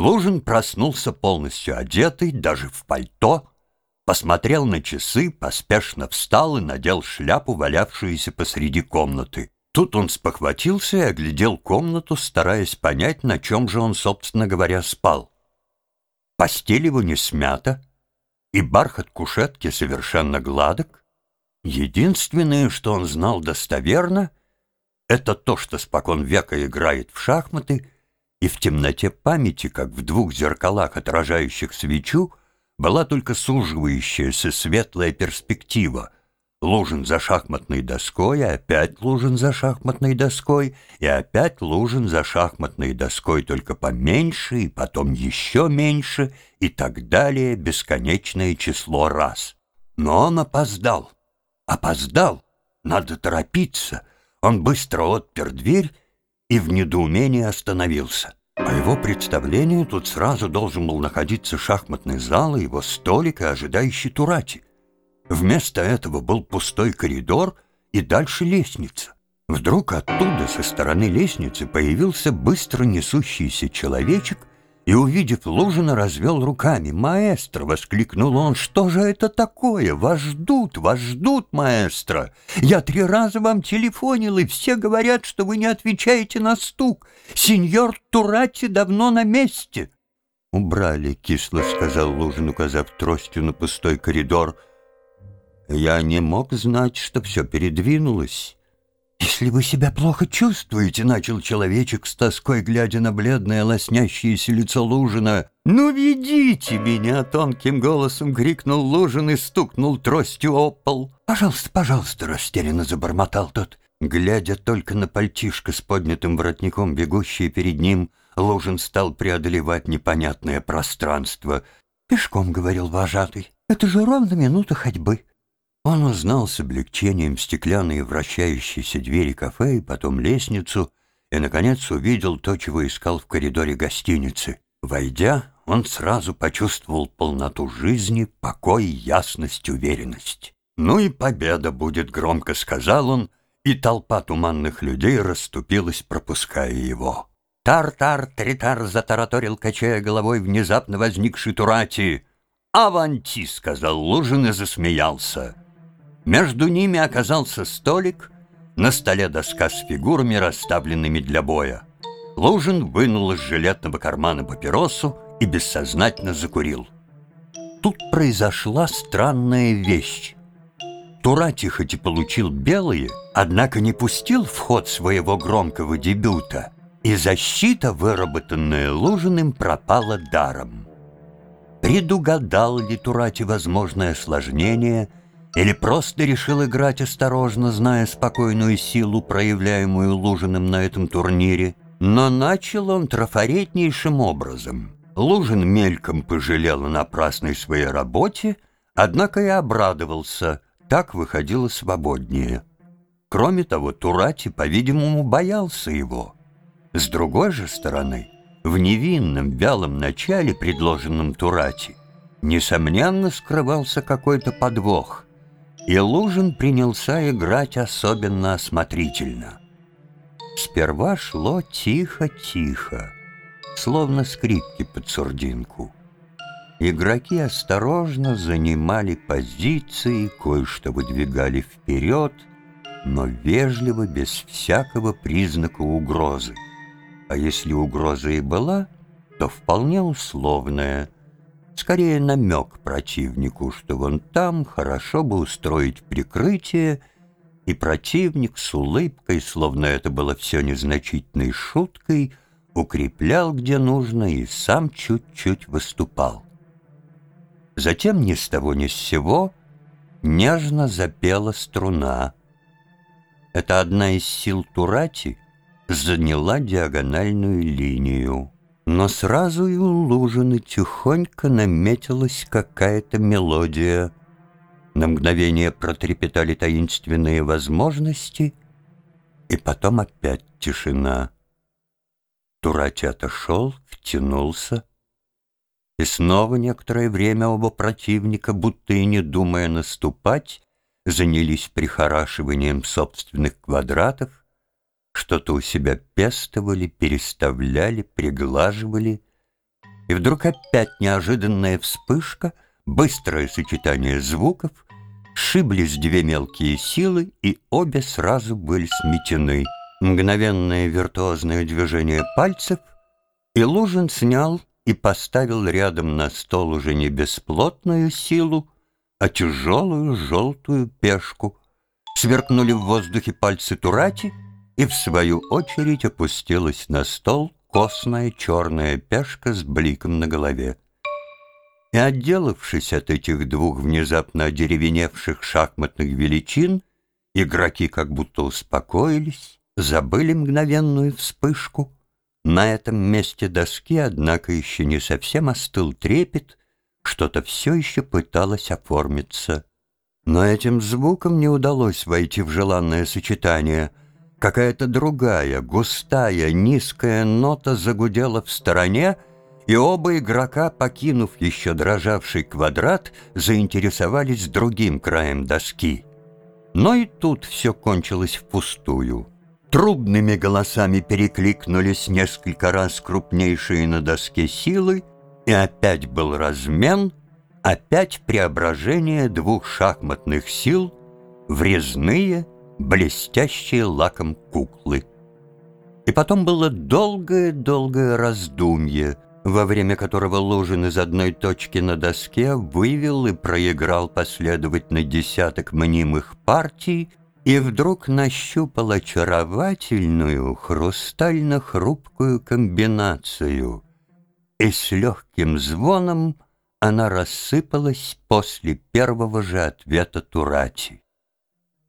Лужин проснулся полностью одетый, даже в пальто, посмотрел на часы, поспешно встал и надел шляпу, валявшуюся посреди комнаты. Тут он спохватился и оглядел комнату, стараясь понять, на чем же он, собственно говоря, спал. Постель его не смята, и бархат кушетки совершенно гладок. Единственное, что он знал достоверно, это то, что спокон века играет в шахматы, и в темноте памяти, как в двух зеркалах, отражающих свечу, была только суживающаяся светлая перспектива — Лужин за шахматной доской, и опять Лужин за шахматной доской, и опять Лужин за шахматной доской, только поменьше, и потом еще меньше, и так далее, бесконечное число раз. Но он опоздал. Опоздал. Надо торопиться. Он быстро отпер дверь и в недоумении остановился. По его представлению, тут сразу должен был находиться шахматный зал и его столик и ожидающий Турати. Вместо этого был пустой коридор и дальше лестница. Вдруг оттуда, со стороны лестницы, появился быстро несущийся человечек и, увидев Лужина, развел руками. «Маэстро!» — воскликнул он. «Что же это такое? Вас ждут, вас ждут, маэстро! Я три раза вам телефонил, и все говорят, что вы не отвечаете на стук. Сеньор Турати давно на месте!» «Убрали», — кисло сказал Лужин, указав тростью на пустой коридор — я не мог знать, что все передвинулось. «Если вы себя плохо чувствуете», — начал человечек с тоской, глядя на бледное, лоснящееся лицо Лужина. «Ну, ведите меня!» — тонким голосом крикнул Лужин и стукнул тростью о пол. «Пожалуйста, пожалуйста!» — растерянно забормотал тот. Глядя только на пальтишко с поднятым воротником, бегущее перед ним, Лужин стал преодолевать непонятное пространство. «Пешком», — говорил вожатый, — «это же ровно минута ходьбы». Он узнал с облегчением стеклянные вращающиеся двери кафе и потом лестницу, и, наконец, увидел то, чего искал в коридоре гостиницы. Войдя, он сразу почувствовал полноту жизни, покой, ясность, уверенность. «Ну и победа будет», — громко сказал он, и толпа туманных людей расступилась, пропуская его. «Тар-тар, тритар!» — затараторил, качая головой внезапно возникший Турати. «Аванти!» — сказал Лужин и засмеялся. Между ними оказался столик, на столе доска с фигурами, расставленными для боя. Лужин вынул из жилетного кармана папиросу и бессознательно закурил. Тут произошла странная вещь. Турати хоть и получил белые, однако не пустил в ход своего громкого дебюта, и защита, выработанная Лужиным, пропала даром. Предугадал ли Турати возможное осложнение – или просто решил играть осторожно, зная спокойную силу, проявляемую Лужиным на этом турнире. Но начал он трафаретнейшим образом. Лужин мельком пожалел о напрасной своей работе, однако и обрадовался, так выходило свободнее. Кроме того, Турати, по-видимому, боялся его. С другой же стороны, в невинном, вялом начале, предложенном Турати, несомненно, скрывался какой-то подвох — и Лужин принялся играть особенно осмотрительно. Сперва шло тихо-тихо, словно скрипки под сурдинку. Игроки осторожно занимали позиции, кое-что выдвигали вперед, но вежливо, без всякого признака угрозы. А если угроза и была, то вполне условная – скорее намек противнику, что вон там хорошо бы устроить прикрытие, и противник с улыбкой, словно это было все незначительной шуткой, укреплял где нужно и сам чуть-чуть выступал. Затем ни с того ни с сего нежно запела струна. Это одна из сил Турати заняла диагональную линию но сразу и у Лужины тихонько наметилась какая-то мелодия. На мгновение протрепетали таинственные возможности, и потом опять тишина. Турати отошел, втянулся, и снова некоторое время оба противника, будто и не думая наступать, занялись прихорашиванием собственных квадратов, что-то у себя пестовали, переставляли, приглаживали И вдруг опять неожиданная вспышка, быстрое сочетание звуков, сшиблись две мелкие силы, и обе сразу были сметены. Мгновенное виртуозное движение пальцев, и Лужин снял и поставил рядом на стол уже не бесплотную силу, а тяжелую желтую пешку. Сверкнули в воздухе пальцы Турати, и в свою очередь опустилась на стол костная черная пешка с бликом на голове. И отделавшись от этих двух внезапно одеревеневших шахматных величин, игроки как будто успокоились, забыли мгновенную вспышку. На этом месте доски, однако, еще не совсем остыл трепет, что-то все еще пыталось оформиться. Но этим звуком не удалось войти в желанное сочетание. Какая-то другая, густая, низкая нота загудела в стороне, и оба игрока, покинув еще дрожавший квадрат, заинтересовались другим краем доски. Но и тут все кончилось впустую. Трубными голосами перекликнулись несколько раз крупнейшие на доске силы, и опять был размен, опять преображение двух шахматных сил в резные, блестящие лаком куклы. И потом было долгое-долгое раздумье, во время которого Лужин из одной точки на доске вывел и проиграл последовательно десяток мнимых партий и вдруг нащупал очаровательную хрустально-хрупкую комбинацию — и с легким звоном она рассыпалась после первого же ответа Турати.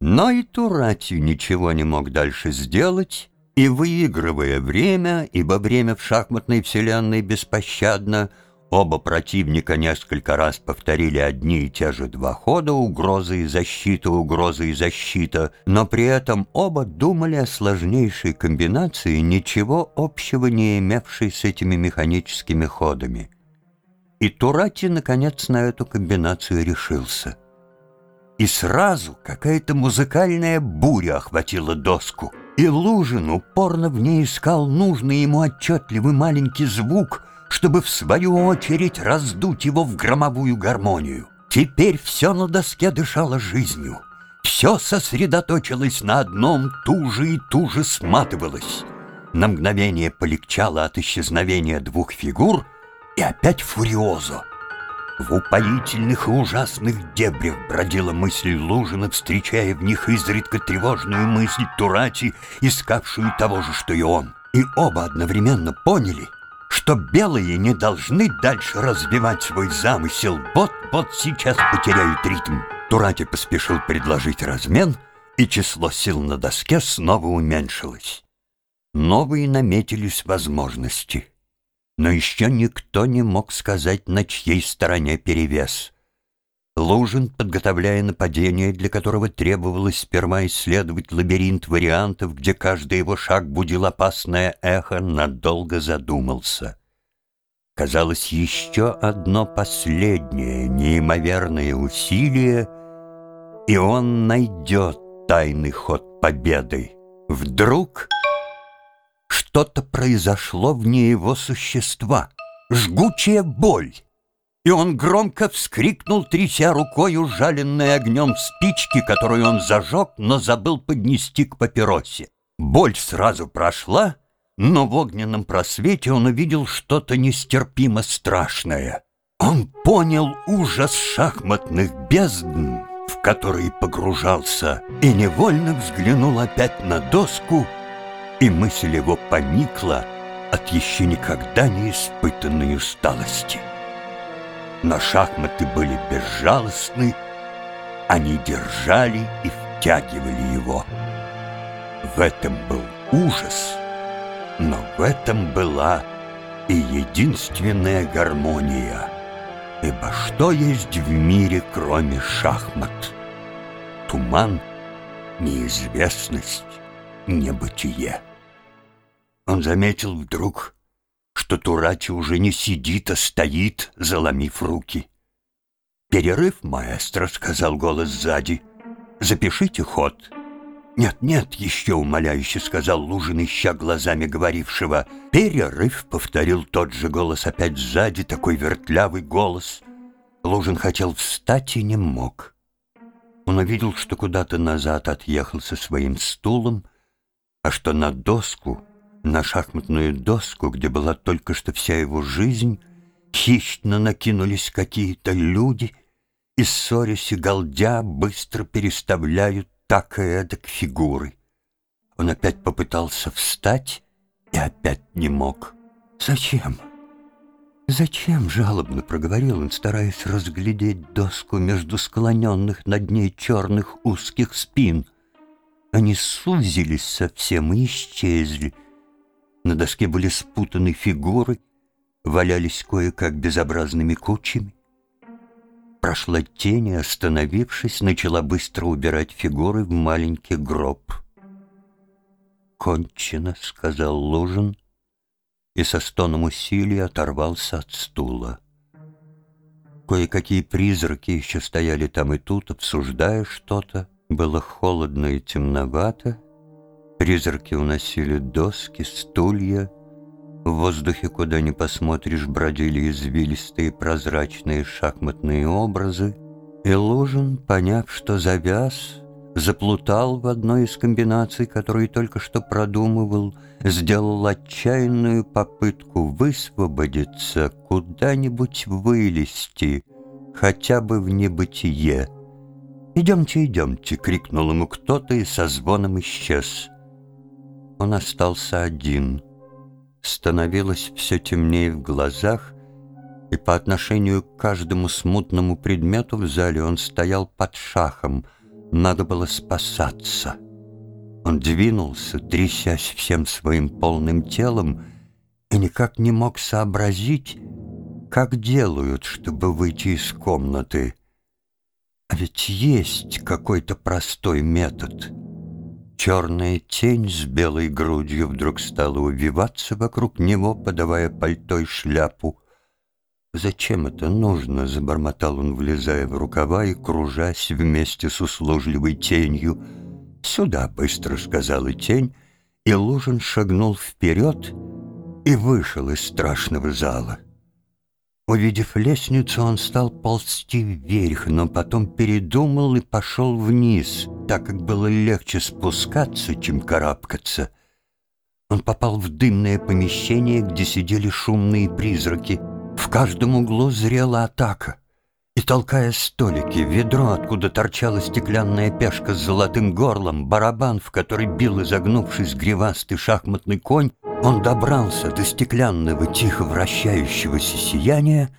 Но и Турати ничего не мог дальше сделать, и, выигрывая время, ибо время в шахматной вселенной беспощадно, Оба противника несколько раз повторили одни и те же два хода «Угроза и защита, угроза и защита», но при этом оба думали о сложнейшей комбинации, ничего общего не имевшей с этими механическими ходами. И Турати, наконец, на эту комбинацию решился. И сразу какая-то музыкальная буря охватила доску, и Лужин упорно в ней искал нужный ему отчетливый маленький звук — чтобы в свою очередь раздуть его в громовую гармонию. Теперь все на доске дышало жизнью. Все сосредоточилось на одном, туже и туже сматывалось. На мгновение полегчало от исчезновения двух фигур, и опять фуриозо. В упоительных и ужасных дебрях бродила мысль Лужина, встречая в них изредка тревожную мысль Турати, искавшую того же, что и он. И оба одновременно поняли — что белые не должны дальше развивать свой замысел. Вот-вот сейчас потеряют ритм. Турати поспешил предложить размен, и число сил на доске снова уменьшилось. Новые наметились возможности. Но еще никто не мог сказать, на чьей стороне перевес — Лужин, подготовляя нападение, для которого требовалось сперва исследовать лабиринт вариантов, где каждый его шаг будил опасное эхо, надолго задумался. Казалось, еще одно последнее, неимоверное усилие, и он найдет тайный ход победы. Вдруг что-то произошло вне его существа, жгучая боль и он громко вскрикнул, тряся рукой ужаленной огнем спички, которую он зажег, но забыл поднести к папиросе. Боль сразу прошла, но в огненном просвете он увидел что-то нестерпимо страшное. Он понял ужас шахматных бездн, в которые погружался, и невольно взглянул опять на доску, и мысль его поникла от еще никогда не испытанной усталости. Но шахматы были безжалостны, они держали и втягивали его. В этом был ужас, но в этом была и единственная гармония. Ибо что есть в мире, кроме шахмат? Туман, неизвестность, небытие. Он заметил вдруг, что Турати уже не сидит, а стоит, заломив руки. «Перерыв, маэстро», — сказал голос сзади. «Запишите ход». «Нет, нет, еще умоляюще», — сказал Лужин, ища глазами говорившего. «Перерыв», — повторил тот же голос опять сзади, такой вертлявый голос. Лужин хотел встать и не мог. Он увидел, что куда-то назад отъехал со своим стулом, а что на доску, на шахматную доску, где была только что вся его жизнь, хищно накинулись какие-то люди и, ссорясь и галдя, быстро переставляют так и эдак фигуры. Он опять попытался встать и опять не мог. «Зачем? Зачем?» — жалобно проговорил он, стараясь разглядеть доску между склоненных над ней черных узких спин. Они сузились совсем и исчезли. На доске были спутаны фигуры, валялись кое-как безобразными кучами. Прошла тень и, остановившись, начала быстро убирать фигуры в маленький гроб. «Кончено», — сказал Лужин, и со стоном усилия оторвался от стула. Кое-какие призраки еще стояли там и тут, обсуждая что-то. Было холодно и темновато. Призраки уносили доски, стулья, в воздухе, куда ни посмотришь, бродили извилистые прозрачные шахматные образы, и Лужин, поняв, что завяз, заплутал в одной из комбинаций, которые только что продумывал, сделал отчаянную попытку высвободиться, куда-нибудь вылезти, хотя бы в небытие. «Идемте, идемте!» — крикнул ему кто-то и со звоном исчез. Он остался один — становилось все темнее в глазах, и по отношению к каждому смутному предмету в зале он стоял под шахом, надо было спасаться. Он двинулся, трясясь всем своим полным телом, и никак не мог сообразить, как делают, чтобы выйти из комнаты. А ведь есть какой-то простой метод — Черная тень с белой грудью вдруг стала увиваться вокруг него, подавая пальто и шляпу. «Зачем это нужно?» — забормотал он, влезая в рукава и кружась вместе с услужливой тенью. «Сюда!» — быстро сказала тень, и Лужин шагнул вперед и вышел из страшного зала. Увидев лестницу, он стал ползти вверх, но потом передумал и пошел вниз, так как было легче спускаться, чем карабкаться. Он попал в дымное помещение, где сидели шумные призраки. В каждом углу зрела атака. И, толкая столики, ведро, откуда торчала стеклянная пешка с золотым горлом, барабан, в который бил изогнувшись гривастый шахматный конь, он добрался до стеклянного тихо вращающегося сияния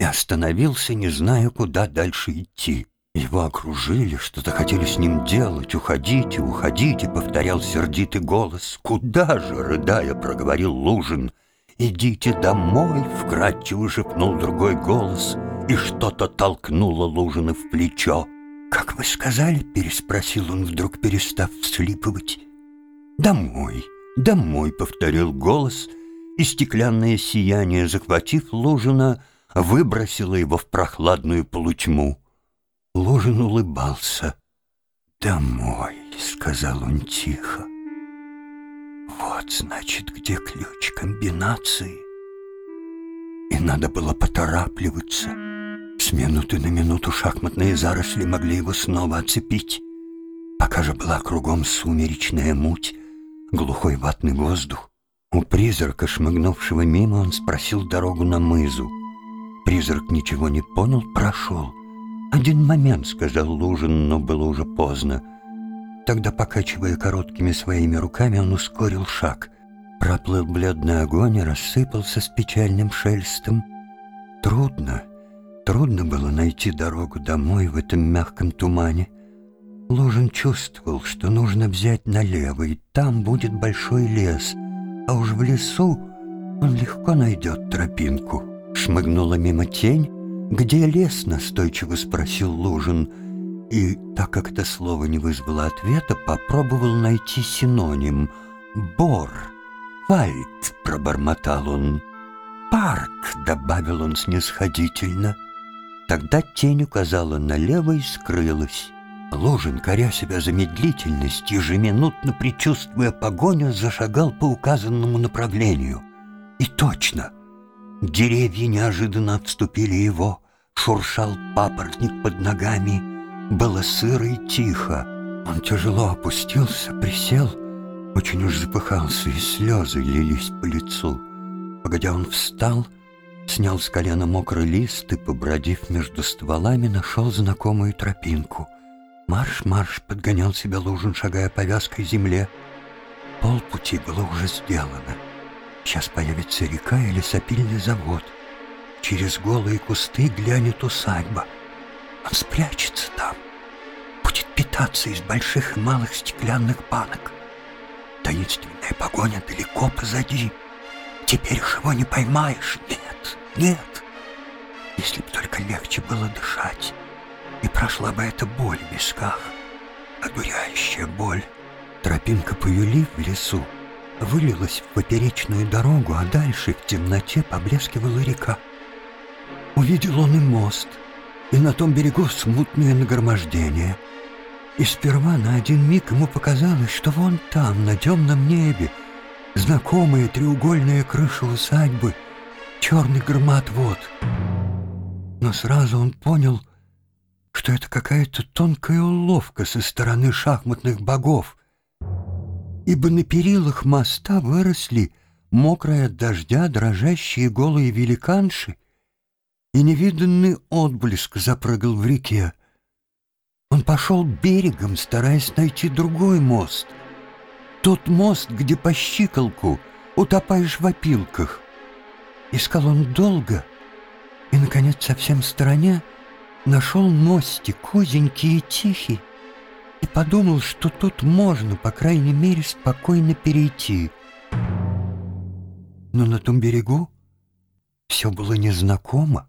и остановился, не зная, куда дальше идти. Его окружили, что-то хотели с ним делать. «Уходите, уходите!» — повторял сердитый голос. «Куда же?» — рыдая, проговорил Лужин. «Идите домой!» — вкрадчиво шепнул другой голос, и что-то толкнуло Лужина в плечо. «Как вы сказали?» — переспросил он, вдруг перестав вслипывать. «Домой!» «Домой», — повторил голос, и стеклянное сияние, захватив Лужина, выбросило его в прохладную полутьму. Лужин улыбался. «Домой», — сказал он тихо. «Вот, значит, где ключ комбинации». И надо было поторапливаться. С минуты на минуту шахматные заросли могли его снова оцепить. Пока же была кругом сумеречная муть, глухой ватный воздух. У призрака, шмыгнувшего мимо, он спросил дорогу на мызу. Призрак ничего не понял, прошел. «Один момент», — сказал Лужин, но было уже поздно. Тогда, покачивая короткими своими руками, он ускорил шаг. Проплыл бледный огонь и рассыпался с печальным шельстом. Трудно, трудно было найти дорогу домой в этом мягком тумане. Лужин чувствовал, что нужно взять налево, и там будет большой лес, а уж в лесу он легко найдет тропинку. Шмыгнула мимо тень. «Где лес?» — настойчиво спросил Лужин. И, так как это слово не вызвало ответа, попробовал найти синоним. «Бор», «Вальд», — пробормотал он. «Парк», — добавил он снисходительно. Тогда тень указала налево и скрылась. Лужин, коря себя за медлительность, ежеминутно предчувствуя погоню, зашагал по указанному направлению. И точно, деревья неожиданно обступили его, шуршал папоротник под ногами, было сыро и тихо. Он тяжело опустился, присел, очень уж запыхался, и слезы лились по лицу. Погодя он встал, снял с колена мокрый лист и, побродив между стволами, нашел знакомую тропинку — Марш, марш, подгонял себя Лужин, шагая по вязкой земле. Полпути было уже сделано. Сейчас появится река или сопильный завод. Через голые кусты глянет усадьба. Он спрячется там. Будет питаться из больших и малых стеклянных банок. Таинственная погоня далеко позади. Теперь уж его не поймаешь. Нет, нет. Если бы только легче было дышать и прошла бы эта боль в висках, одуряющая боль. Тропинка Паюли в лесу вылилась в поперечную дорогу, а дальше в темноте поблескивала река. Увидел он и мост, и на том берегу смутное нагромождение. И сперва на один миг ему показалось, что вон там, на темном небе, знакомая треугольная крыша усадьбы, черный громад вод. Но сразу он понял, что это какая-то тонкая уловка со стороны шахматных богов, ибо на перилах моста выросли мокрые от дождя дрожащие голые великанши, и невиданный отблеск запрыгал в реке. Он пошел берегом, стараясь найти другой мост. Тот мост, где по щиколку утопаешь в опилках. Искал он долго, и, наконец, совсем в стороне — нашел мостик, узенький и тихий, подумал, что тут можно, по крайней мере, спокойно перейти. Но на том берегу все было незнакомо.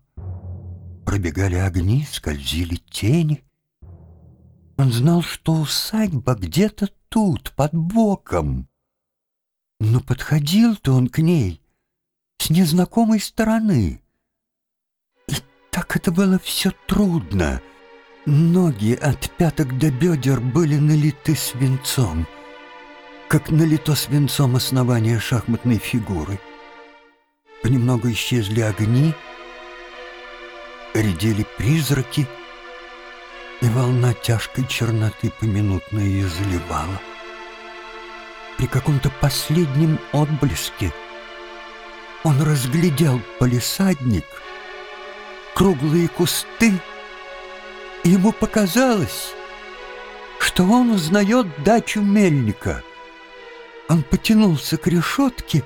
Пробегали огни, скользили тени. Он знал, что усадьба где-то тут, под боком. Но подходил-то он к ней с незнакомой стороны. Так это было все трудно. Ноги от пяток до бедер были налиты свинцом, как налито свинцом основание шахматной фигуры. Понемногу исчезли огни, редели призраки, и волна тяжкой черноты поминутно ее заливала. При каком-то последнем отблеске он разглядел полисадник — круглые кусты. Ему показалось, что он узнает дачу мельника. Он потянулся к решетке,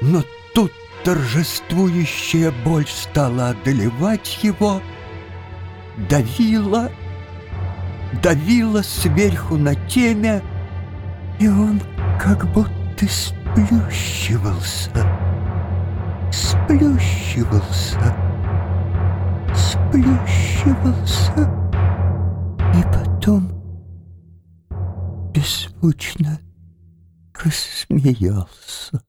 но тут торжествующая боль стала одолевать его, давила, давила сверху на темя, и он как будто сплющивался, сплющивался сплющивался и потом беззвучно рассмеялся.